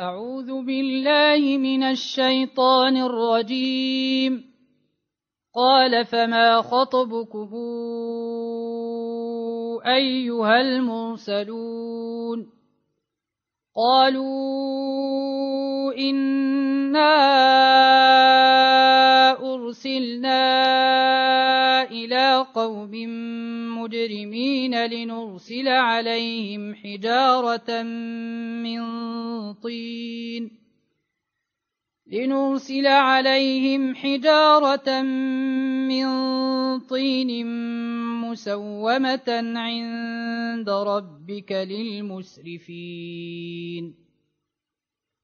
أعوذ بالله من الشيطان الرجيم. قال فما خطبكم أيها المرسلون؟ قالوا إنا أرسلنا قوم مجرمين لنرسل عليهم حجارة من طين. لنرسل عليهم حجارة من طين مسومة عند ربك للمسرفين.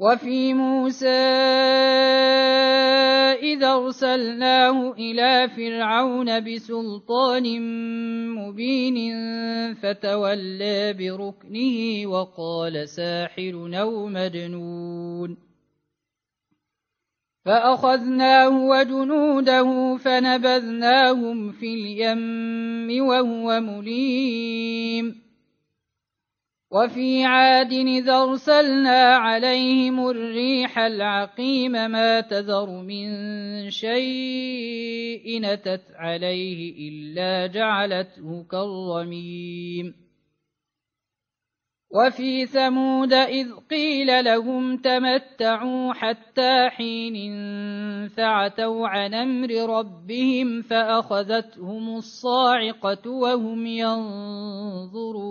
وفي موسى إذا أرسلناه إلى فرعون بسلطان مبين فتولى بركنه وقال ساحر أو مجنون. فأخذناه وجنوده فنبذناهم في اليم وهو مليم. وفي عاد إذا أرسلنا عليهم الريح العقيم ما تذر من شيء نتت عليه إلا جعلته كالرميم. وفي ثمود إذ قيل لهم تمتعوا حتى حين فعتوا عن أمر ربهم فأخذتهم الصاعقة وهم ينظرون.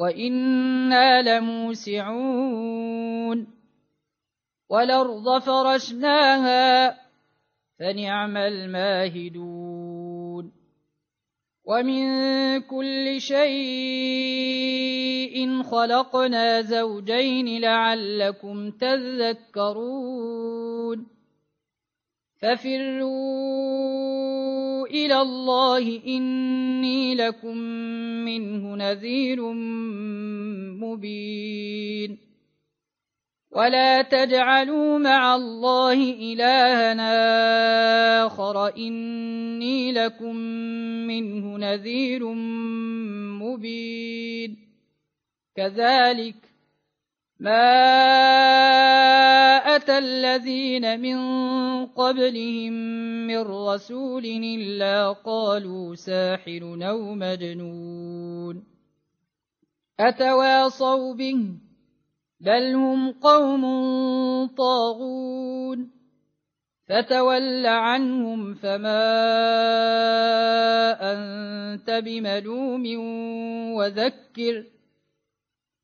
وإنا لموسعون والأرض فرشناها فنعم الماهدون ومن كل شيء خلقنا زوجين لعلكم تذكرون ففروا إلى الله إني لكم منه نذير مبين ولا تجعلوا مع الله إلهنا آخر إني لكم منه نذير مبين كذلك ما أتى الذين من قبلهم من رسول إلا قالوا ساحر أو مجنون أتواصوا به بل هم قوم طاغون فتول عنهم فما أنت بملوم وذكر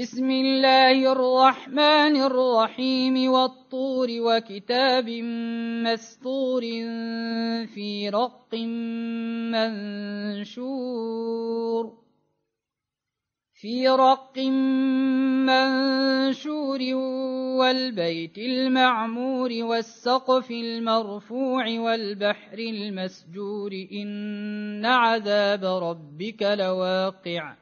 بسم الله الرحمن الرحيم والطور وكتاب مستور في رق منشور في رق منشور والبيت المعمور والسقف المرفوع والبحر المسجور إن عذاب ربك لواقع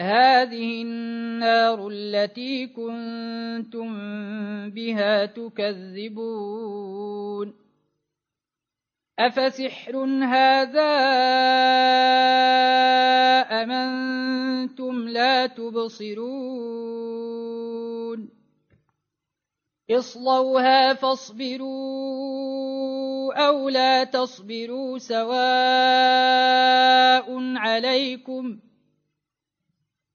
هذه النار التي كنتم بها تكذبون. أفسحر هذا أمنتم لا تبصرون؟ اصلوها فاصبروا أو لا تصبروا سواء عليكم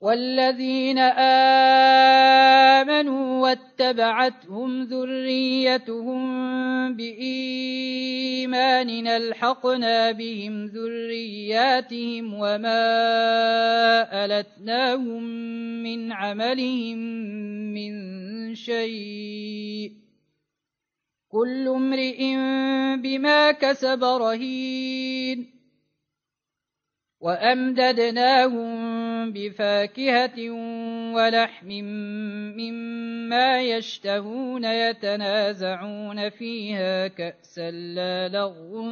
والذين آمنوا واتبعتهم ذريتهم بإيمان ألحقنا بهم ذرياتهم وما ألتناهم من عملهم من شيء كل امرئ بما كسب رهين وأمددناهم بفاكهة ولحم مما يشتهون يتنازعون فيها كأسا لا لغو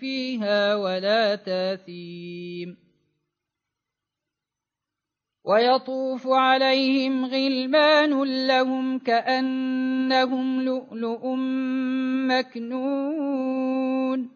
فيها ولا تاثيم ويطوف عليهم غلمان لهم كأنهم لؤلؤ مكنون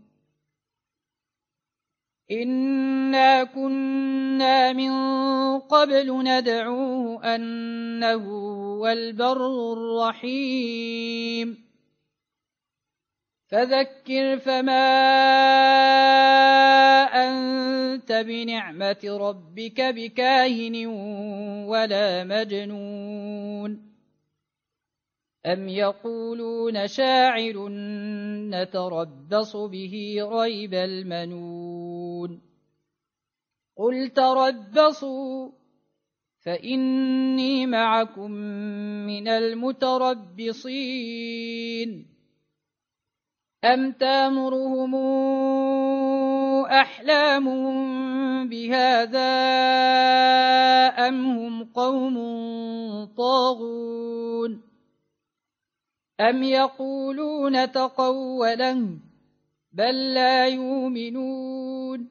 إنا كنا من قبل ندعوه أنه هو البر الرحيم فذكر فما أنت بنعمة ربك بكاهن ولا مجنون أم يقولون شاعر نتربص به ريب المنون قل تربصوا فإني معكم من المتربصين أم تامرهم أحلامهم بهذا أم هم قوم طاغون أم يقولون تقوله بل لا يؤمنون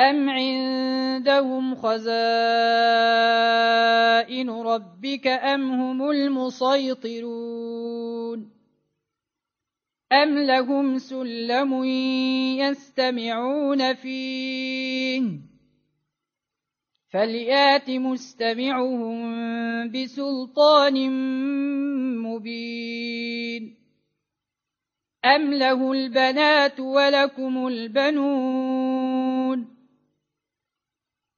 أم عندهم خزائن ربك أم هم المسيطرون أم لهم سلم يستمعون فيه فليات مستمعهم بسلطان مبين أم له البنات ولكم البنون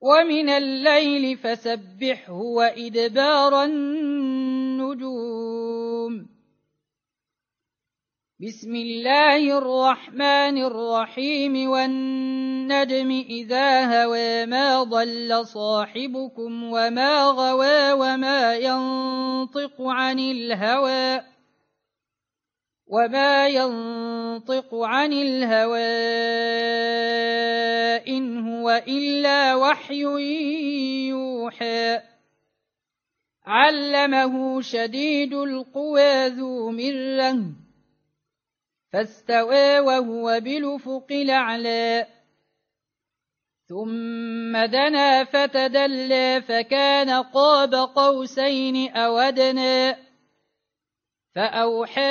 ومن الليل فسبحه وإدبار النجوم. بسم الله الرحمن الرحيم. والنجم إذا هوى ما ضل صاحبكم وما غوى وما ينطق عن الهوى وما ينطق عن الهوى إن هو إلا وحي يوحى. علمه شديد القوى ذو مرة فاستوى وهو بالأفق الأعلى. ثم دنا فتدلى فكان قاب قوسين أو أدنى فأوحى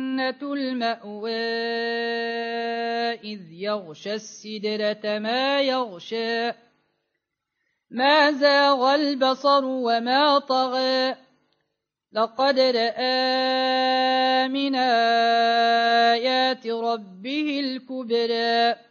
المأوى إذ يغشى السدرة ما يغشى. ما زاغ البصر وما طغى. لقد رأى من آيات ربه الكبرى.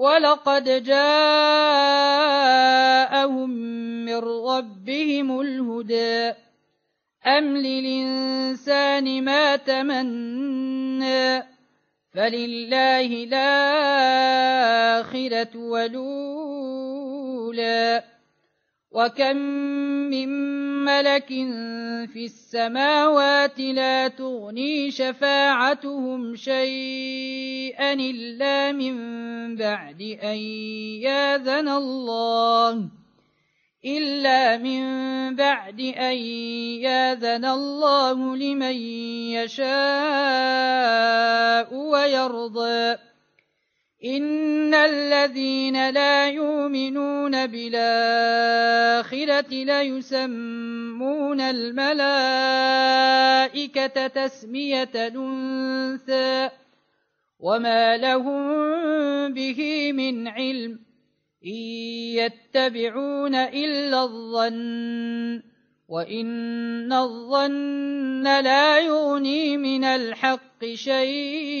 ولقد جاءهم من ربهم الهدى أم للإنسان ما تمنى فلله الآخرة ولولا وكم من ملك في السماوات لا تغني شفاعتهم شيئا إلا من بعد أن ياذن الله إلا من بعد أن ياذن الله لمن يشاء ويرضى. إن الذين لا يؤمنون بالآخرة ليسمون الملائكة تسمية الأنثى وما لهم به من علم إن يتبعون إلا الظن وإن الظن لا يغني من الحق شيئا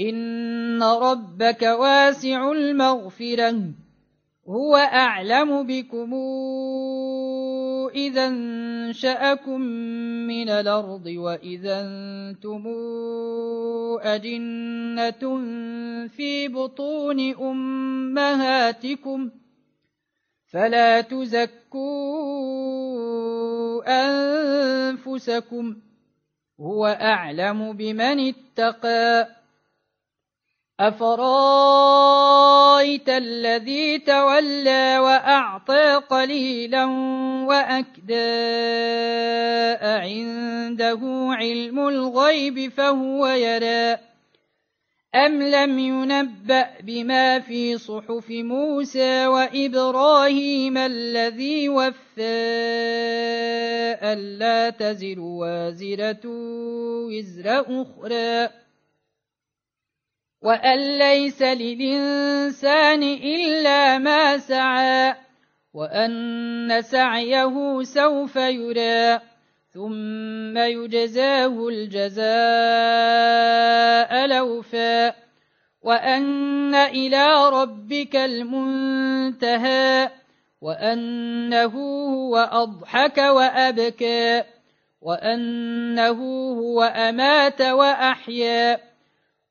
إن ربك واسع المغفرة هو أعلم بكم إذا انشأكم من الأرض وإذا أنتم أجنة في بطون أمهاتكم فلا تزكوا أنفسكم هو أعلم بمن اتقى أفرأيت الذي تولى وأعطى قليلا وأكدى عنده علم الغيب فهو يرى أم لم ينبأ بما في صحف موسى وإبراهيم الذي وفى ألا تزر وازرة وزر أخرى وأن ليس للإنسان إلا ما سعى وأن سعيه سوف يرى ثم يجزاه الجزاء لوفا وأن إلى ربك المنتهى وأنه هو أضحك وأبكى وأنه هو أمات وأحيا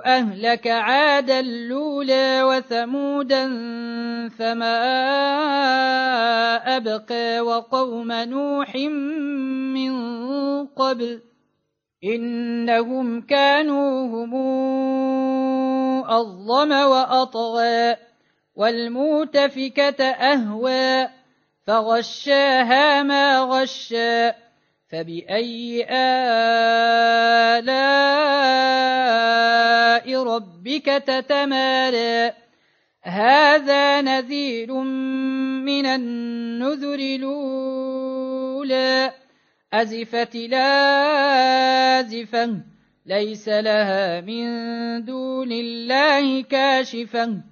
أهلك عادا لولا وثمودا فما أبقى وقوم نوح من قبل إنهم كانوا هم أظلم وأطغى والموتفكة أهوى فغشاها ما غشى فبأي آلاء ربك تتمارى هذا نذير من النذر الأولى أزفت لازفا ليس لها من دون الله كاشفا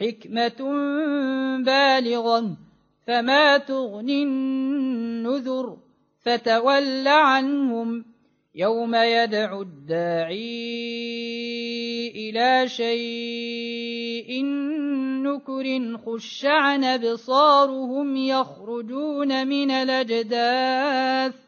حكمة بالغة فما تغني النذر فتول عنهم يوم يدعو الداعي إلى شيء نكر خش عن أبصارهم يخرجون من الأجداث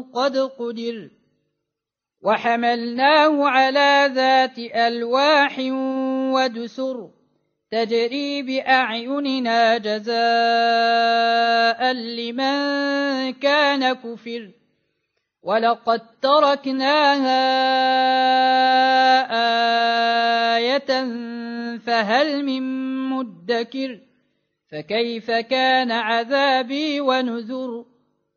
قد قدر وحملناه على ذات ألواح ودسر تجري بأعيننا جزاء لمن كان كفر ولقد تركناها آية فهل من مدكر فكيف كان عذابي ونذر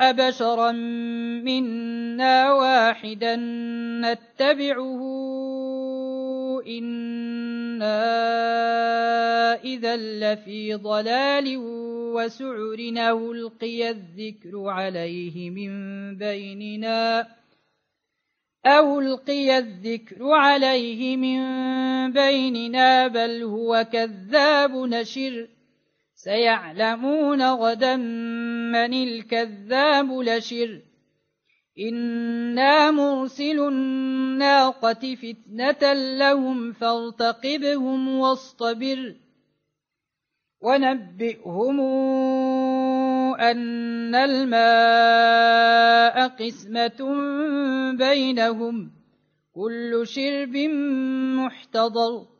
أبشرا منا واحدا نتبعه. إنا إذا لفي ضلال وسعر ألقي الذكر عليه من بيننا. أو ألقي الذكر عليه من بيننا بل هو كذاب نشر. سيعلمون غدا من الكذاب لشر. إنا مرسل الناقة فتنة لهم فارتقبهم واصطبر. ونبئهم أن الماء قسمة بينهم. كل شرب محتضر.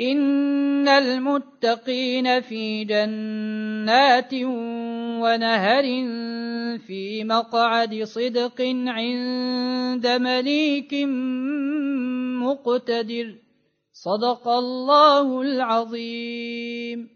إن المتقين في جنات ونهر في مقعد صدق عند مليك مقتدر صدق الله العظيم